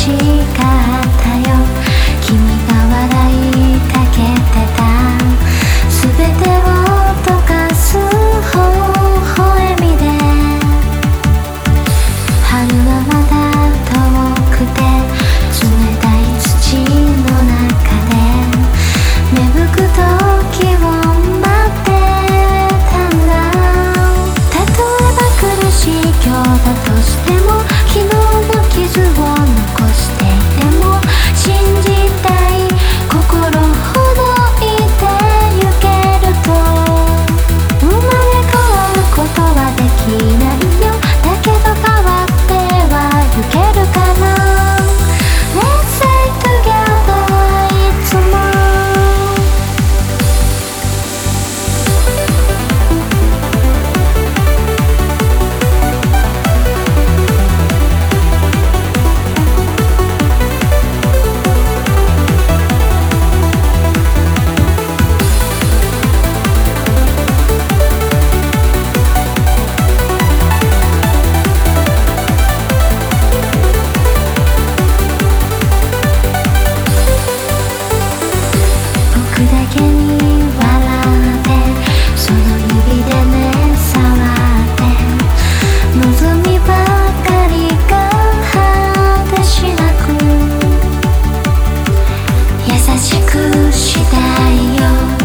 しかったしくしたいよ。